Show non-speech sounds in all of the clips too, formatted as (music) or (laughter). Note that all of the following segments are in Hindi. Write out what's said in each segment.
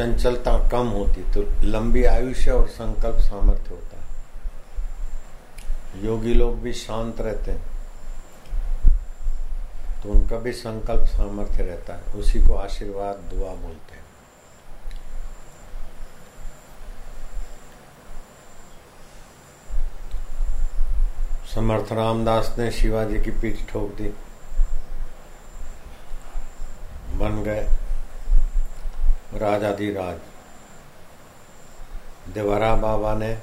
चंचलता कम होती तो लंबी आयुष्य और संकल्प सामर्थ्य होता है। योगी लोग भी शांत रहते हैं तो उनका भी संकल्प सामर्थ्य रहता है। उसी को आशीर्वाद, दुआ बोलते हैं। समर्थ रामदास ने शिवाजी की पीठ ठोक दी। बन गए। राजाधिराज। देवरा बाबा ने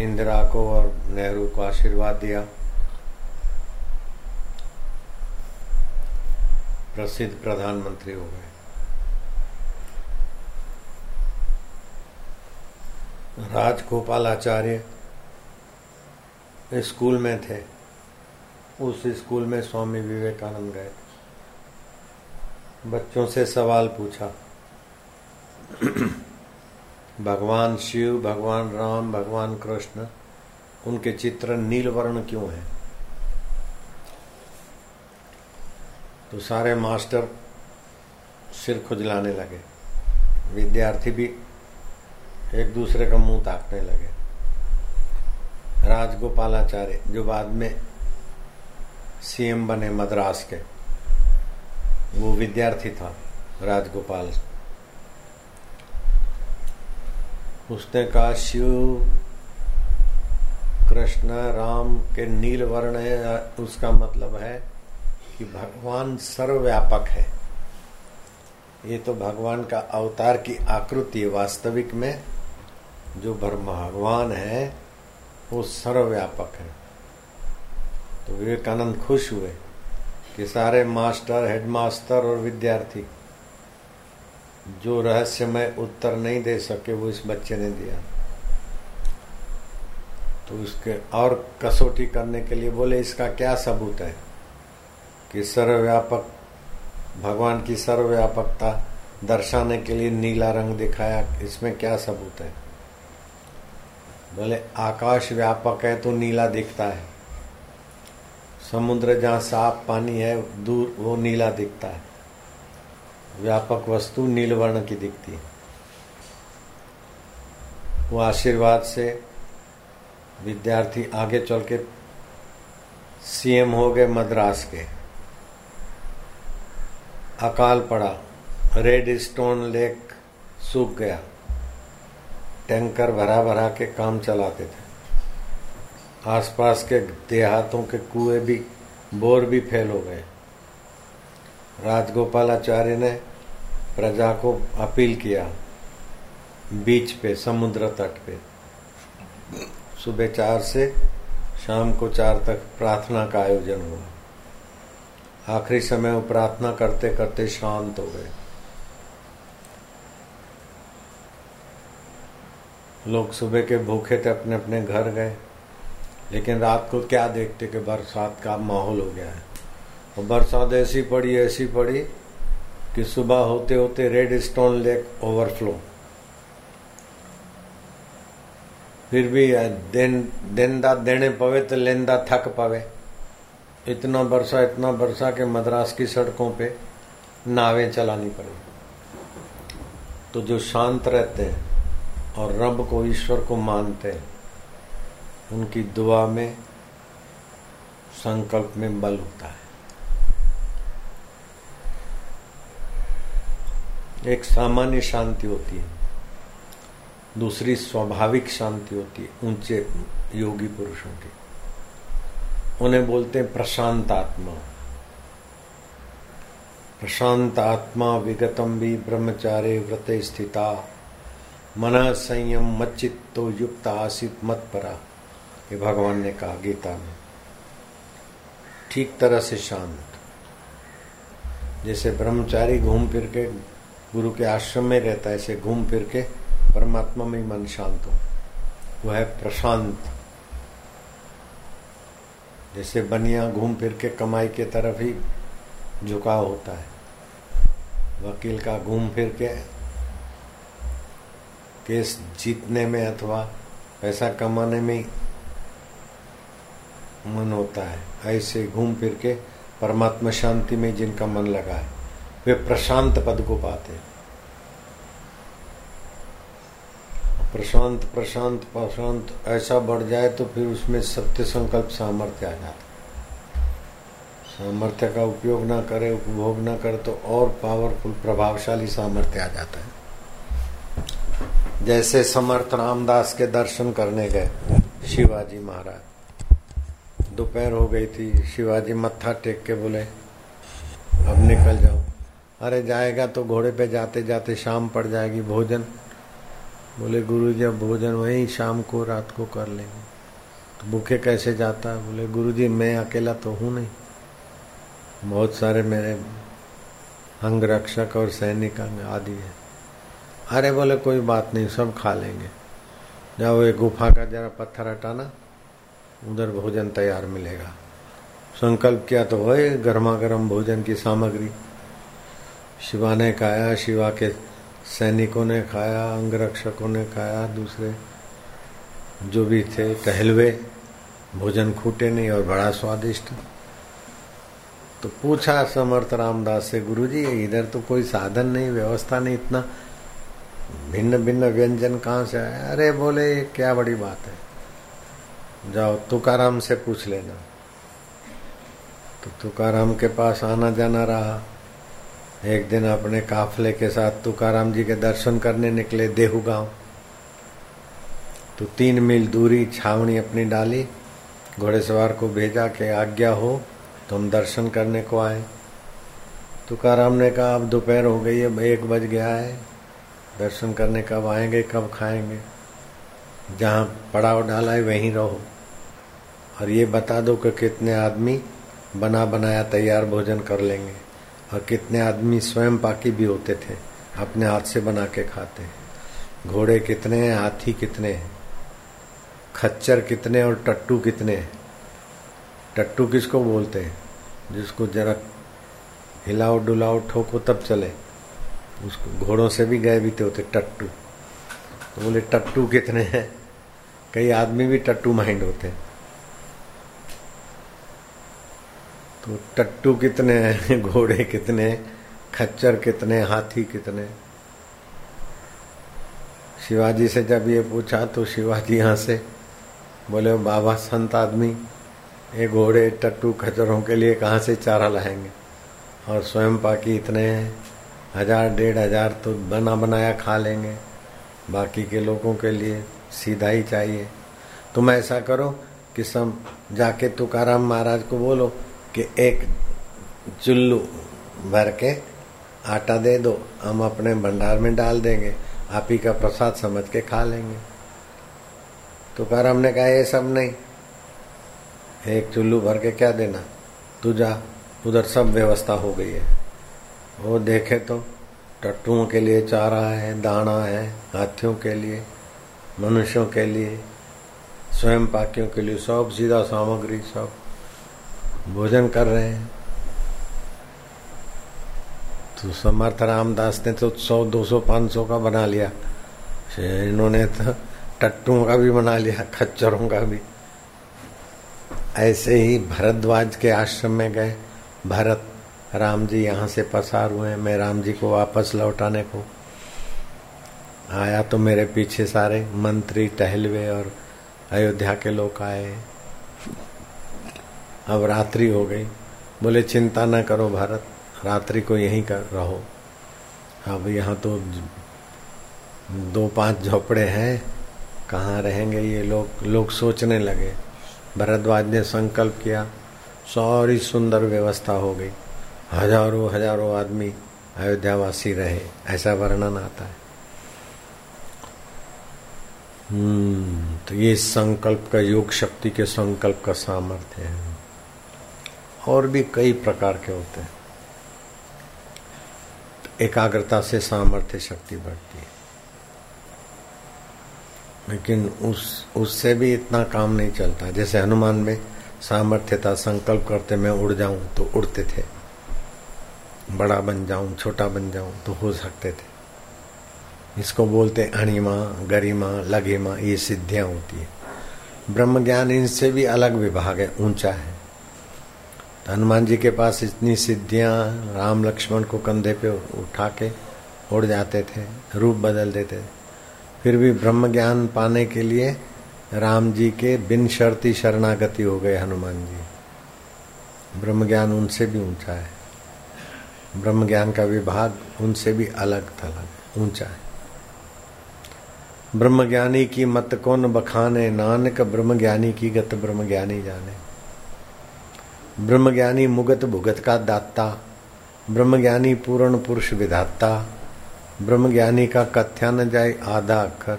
इंदिरा को और नेहरू को आशीर्वाद दिया। प्रसिद्ध प्रधानमंत्री हो गए। राजगोपालाचार्य स्कूल में थे। उस स्कूल में स्वामी विवेकानंद गए। बच्चों से सवाल पूछा। भगवान शिव, भगवान राम, भगवान कृष्ण, उनके चित्र नील वर्ण क्यों है? तो सारे मास्टर सिर खुजलाने लगे। विद्यार्थी भी एक दूसरे का मुँह ताकने लगे। राजगोपालाचार्य, जो बाद में सीएम बने मद्रास के वो विद्यार्थी था, राजगोपाल। उसने कहा, शिव, कृष्ण, राम के नील वर्ण है, उसका मतलब है कि भगवान सर्वव्यापक है। ये तो भगवान का अवतार की आकृति वास्तविक में, जो भगवान है, वो सर्वव्यापक है। तो विवेकानंद खुश हुए। कि सारे मास्टर, हेडमास्टर और विद्यार्थी जो रहस्यमय उत्तर नहीं दे सके, वो इस बच्चे ने दिया। तो उसके और कसौटी करने के लिए बोले, इसका क्या सबूत है कि सर्वव्यापक, भगवान की सर्वव्यापकता दर्शाने के लिए नीला रंग दिखाया, इसमें क्या सबूत है? बोले, आकाश व्यापक है तो नीला दिखता है। समुद्र जहाँ साफ़ पानी है, दूर वो नीला दिखता है। व्यापक वस्तु नीलवर्ण की दिखती है। वो आशीर्वाद से विद्यार्थी आगे चल के सीएम हो गए, मद्रास के। अकाल पड़ा। रेड स्टोन लेक सूख गया। टैंकर भरा भरा के काम चलाते थे। आसपास के देहातों के कुएँ भी, बोर भी फेल हो गए। राजगोपालाचार्य ने प्रजा को अपील किया, बीच पे, समुद्र तट पे। सुबह चार से शाम को चार तक प्रार्थना का आयोजन हुआ। आखिरी समय वो प्रार्थना करते करते शांत हो गए। लोग सुबह के भूखे थे, अपने अपने घर गए। लेकिन रात को क्या देखते कि बरसात का माहौल हो गया है? और बरसात ऐसी पड़ी ऐसी पड़ी कि सुबह होते होते रेड स्टोन लेक ओवरफ्लो। फिर भी दिन देंदा देने पवे तो लेंदा थक पवे। इतना बरसा इतना बरसा के मद्रास की सड़कों पे नावें चलानी पड़ी। तो जो शांत रहते हैं और रब को, ईश्वर को मानते हैं उनकी दुआ में, संकल्प में बल होता है। एक सामान्य शांति होती है, दूसरी स्वाभाविक शांति होती है, ऊँचे योगी पुरुषों की। उन्हें बोलते हैं प्रशांत आत्मा। प्रशांत आत्मा विगतम भी ब्रह्मचारे व्रत स्थिता। मन संयम मच्चित्तो युक्त आसित मत परा ये भगवान ने कहा, गीता में, ठीक तरह से शांत। जैसे ब्रह्मचारी घूम फिर के गुरु के आश्रम में रहता है, ऐसे घूम फिर के परमात्मा में मन शांत हो। वह है प्रशांत। जैसे बनिया घूम फिर के कमाई के तरफ़ ही झुकाव होता है। वकील का घूम फिर के केस जीतने में अथवा पैसा कमाने में मन होता है। ऐसे घूम फिर के परमात्मा शांति में जिनका मन लगा है, वे प्रशांत पद को पाते प्रशांत प्रशांत प्रशांत, ऐसा बढ़ जाए तो फिर उसमें सत्य संकल्प सामर्थ्य आ जाता सामर्थ्य का उपयोग ना करे, उपभोग ना करे तो और पावरफुल प्रभावशाली सामर्थ्य आ जाता है। जैसे समर्थ रामदास के दर्शन करने गए, शिवाजी महाराज। दोपहर हो गई थी, शिवाजी मत्था टेक के बोले, अब निकल जाओ। अरे, जाएगा तो घोड़े पे जाते जाते शाम पड़ जाएगी भोजन। बोले गुरु जी अब भोजन वही शाम को, रात को कर लेंगे। तो भूखे कैसे जाता? है बोले गुरु जी मैं अकेला तो हूँ नहीं। बहुत सारे मेरे अंग रक्षक और सैनिक अंग आदि है। अरे, बोले, कोई बात नहीं, सब खा लेंगे। जाओ, एक गुफा का जरा पत्थर हटाना। उधर भोजन तैयार मिलेगा। संकल्प किया तो वही गर्मा गर्म भोजन की सामग्री। शिवा ने खाया, शिवा के सैनिकों ने खाया, अंगरक्षकों ने खाया, दूसरे जो भी थे टहलवे, भोजन खूटे नहीं और बड़ा स्वादिष्ट। तो पूछा समर्थ रामदास से, गुरुजी, इधर तो कोई साधन नहीं, व्यवस्था नहीं, इतना भिन्न भिन्न व्यंजन कहाँ से आया? अरे बोले क्या बड़ी बात है? जाओ, तुकाराम से पूछ लेना। तो तुकाराम के पास आना जाना रहा। एक दिन अपने काफले के साथ तुकाराम जी के दर्शन करने निकले देहू गाँव। तो तीन मील दूरी छावनी अपनी डाली, घोड़ेसवार को भेजा के आज्ञा हो तो हम दर्शन करने को आए। तुकाराम ने कहा, अब दोपहर हो गई है एक बज गया है। दर्शन करने कब आएँगे, कब खाएँगे? जहाँ पड़ाव डाला है, वहीं रहो। और ये बता दो कि कितने आदमी बना बनाया तैयार भोजन कर लेंगे और कितने आदमी स्वयं पाकी भी होते थे, अपने हाथ से बना के खाते हैं। घोड़े कितने हैं, हाथी कितने हैं, खच्चर कितने और टट्टू कितने हैं? टट्टू किसको बोलते हैं? जिसको जरा हिलाओ डुलाओ ठोको तब चले। उसको घोड़ों से भी गए भी थे होते, टट्टू। तो बोले, टट्टू कितने हैं? कई आदमी भी टट्टू माइंड होते हैं। तो टट्टू कितने हैं, (laughs) घोड़े कितने खच्चर कितने हाथी कितने शिवाजी से जब ये पूछा तो शिवाजी यहाँ से बोले, बाबा, संत आदमी, ये घोड़े, टट्टू, खच्चरों के लिए कहाँ से चारा लाएँगे? और स्वयं पाकी इतने हज़ार, डेढ़ हज़ार तो बना बनाया खा लेंगे। बाकी के लोगों के लिए सीधा ही चाहिए। तुम ऐसा करो कि सब जाके तुकाराम महाराज को बोलो कि एक चुल्लू भर के आटा दे दो, हम अपने भंडार में डाल देंगे, आप ही का प्रसाद समझ के खा लेंगे। तुकाराम हमने कहा, ये सब नहीं। एक चुल्लू भर के क्या देना? तू जा, उधर सब व्यवस्था हो गई है। वो देखे तो टट्टुओं के लिए चारा है, दाना है, हाथियों के लिए, मनुष्यों के लिए स्वयं पाकियों के लिए सब, सीधा सामग्री सब। भोजन कर रहे हैं। तो समर्थ रामदास ने तो सौ, दो सौ, पाँच सौ का बना लिया। इन्होंने तो टट्टुओं का भी बना लिया, खच्चरों का भी। ऐसे ही भरद्वाज के आश्रम में गए। भरत, राम जी यहाँ से पसार हुए मैं राम जी को वापस लौटाने को। आया तो मेरे पीछे सारे मंत्री टहलवे और अयोध्या के लोग आए। अब रात्रि हो गई। बोले, चिंता न करो भारत, रात्रि को यहीं कर रहो। अब यहाँ तो दो पाँच झोपड़े हैं, कहाँ रहेंगे ये लोग? लोग सोचने लगे। भरद्वाज ने संकल्प किया, सारी सुंदर व्यवस्था हो गई। हज़ारों हज़ारों आदमी अयोध्यावासी रहे, ऐसा वर्णन आता है। हम्म तो ये संकल्प का, योग शक्ति के संकल्प का सामर्थ्य है। और भी कई प्रकार के होते हैं। एकाग्रता से सामर्थ्य शक्ति बढ़ती है। लेकिन उस, उससे भी इतना काम नहीं चलता। जैसे हनुमान में सामर्थ्य था, संकल्प करते मैं उड़ जाऊँ तो उड़ते थे। बड़ा बन जाऊँ, छोटा बन जाऊँ तो हो सकते थे। इसको बोलते अणिमा, गरिमा लघिमा ये सिद्धियाँ होती है। ब्रह्म ज्ञान इनसे भी अलग विभाग है, ऊँचा है। हनुमान जी के पास इतनी सिद्धियाँ, राम लक्ष्मण को कंधे पे उठा के उड़ जाते थे, रूप बदल देते थे। फिर भी ब्रह्म ज्ञान पाने के लिए राम जी के बिन शर्ती शरणागति हो गए हनुमान जी। ब्रह्म ज्ञान उनसे भी ऊँचा है। ब्रह्म ज्ञान का विभाग उनसे भी अलग थलग, ऊँचा है। ब्रह्म ज्ञानी की मत कौन बखाने, नानक ब्रह्म ज्ञानी की गत ब्रह्म ज्ञानी जाने। ब्रह्म ज्ञानी मुगत भुगत का दाता ब्रह्म ज्ञानी पूर्ण पुरुष विधाता ब्रह्म ज्ञानी का कथ्या न जाए आधा अक्षर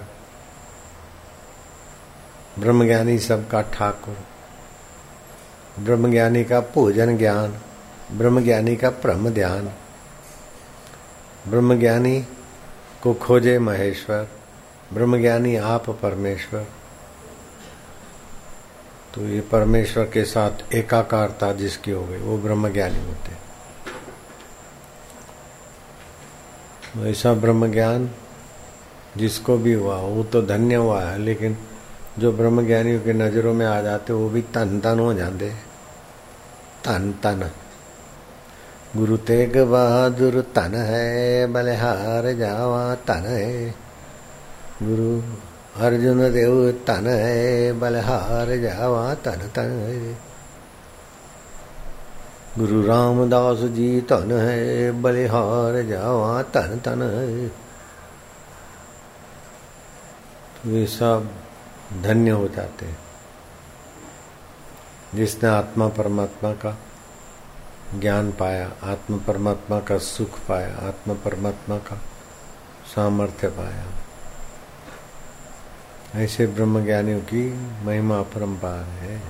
ब्रह्म ज्ञानी सबका ठाकुर ब्रह्म ज्ञानी का पूजन ज्ञान ब्रह्म ज्ञानी का प्रम ध्यान ब्रह्म ज्ञानी को खोजे महेश्वर ब्रह्म ज्ञानी आप परमेश्वर तो ये परमेश्वर के साथ एकाकारता जिसकी हो गई, वो ब्रह्म ज्ञानी होते ऐसा ब्रह्म ज्ञान जिसको भी हुआ, वो तो धन्य हुआ है, लेकिन जो ब्रह्म ज्ञानियों की नज़रों में आ जाते वो भी तन तन हो जाते तन तन। गुरु तेग बहादुर तन है, बलिहार जावा तन है। गुरु अर्जुन देव तन है, बलिहार जावा तन तन है। गुरु रामदास जी तन है, बलिहार जावा तन तन है। तो वे सब धन्य हो जाते हैं। जिसने आत्मा परमात्मा का ज्ञान पाया, आत्मा परमात्मा का सुख पाया, आत्मा परमात्मा का सामर्थ्य पाया। ऐसे ब्रह्म ज्ञानियों की महिमा परम्पार है।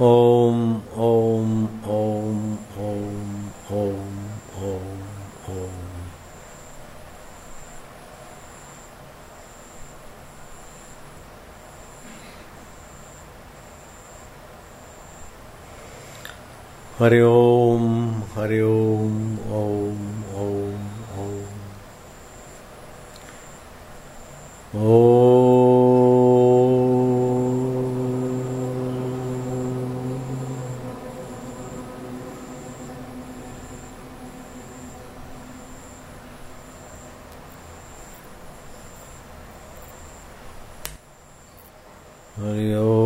ओम ओम ओम ओम ओम ओम ओम। हरि ओम हरि ओम ओम। हरि ओ